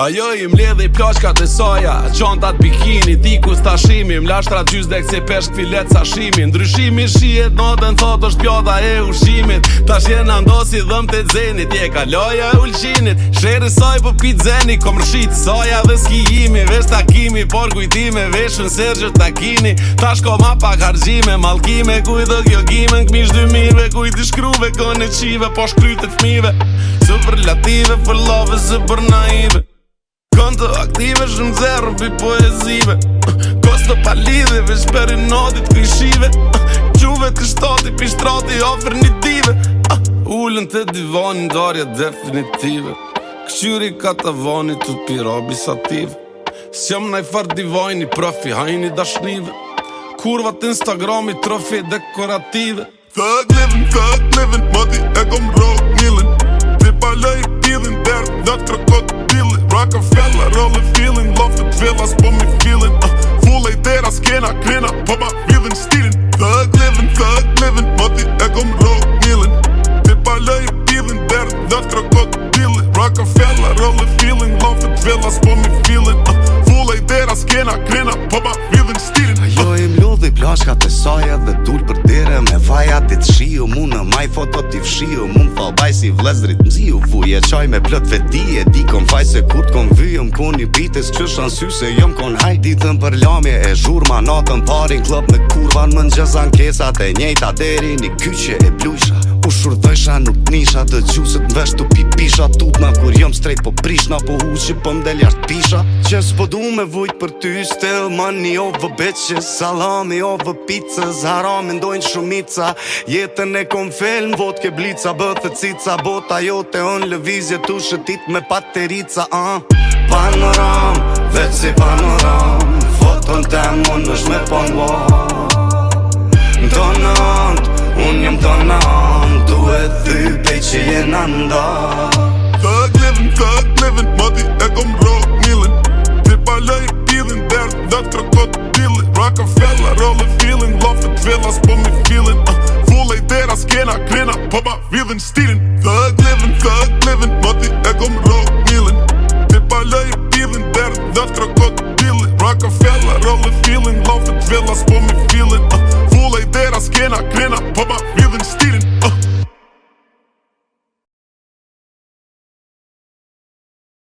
Ajo i më i plashkat e saja Gjontat bikini, diku stashimi Mlashtra gjys dhe kse peshk filet sashimi Ndryshimi shiet, në thot është pjata e ushimit Ta shjen ndosi dhëm të zenit Je ka loja e ulqinit Shere saj për po pit zeni Kom rëshit saja dhe skijimi Vesh takimi, por kujtime Veshën sërgjë të takini Ta shko ma pak hargjime Malkime, kuj dhe kjo gime Në këmish dy mirve, shkruve Kone qive, po shkryte fmive Super lative, for love, super naive të aktive, shumë zerë për poezive Kosto të palidhe, veç për i nodit të ishive Quve të kështoti, pishtrati, ofër një dive Ullën të divonin, darja definitive Këshyri ka të voni, të piro bisativ Së jam naj farë divojni, profi hajni dashnive Kurva Instagrami, trofi dekorative Thug livin, thug livin, mati e kom rock milin Ti paloj vella s'po mi fillin Fulla uh, i dera s'kena krena Po ba fillin stilin uh. Ajo im lodhi plashka të saja dhe tull për tere Me faja ti të shio mu në maj foto ti fshio Mu më falbaj si vlezrit mziu u vuje Qaj me plët veti e di kon faj se kur t'kon vyjëm Ku një bitis që shan se jom kon haj Ditën për lamje e zhur ma natën parin Klop me kurvan më në gjëzan kesat e njejta deri Një kyqe e plujsha kushur nuk nisha Dë gjusët në vesh të pipisha Tut na kur jom strejt po prishna Po hu po pëm pisha Që s'po du me vujt për ty Stel mani o vë beqe Salami o pizza Zara me ndojnë shumica Jetën e kom film në vot ke blica Bëthe cica bota jote on lëvizje Tu shetit me paterica uh. Panoram, vetë si panoram Foton të mund është me pëngua po Në tonë, unë jëmë tonë red through Beachy and Under Thug living, thug living, muddy ek om rood kneeling Dit maar lui dealen, derde dag terug tot dealen Rockefeller, the feeling, love it, wil als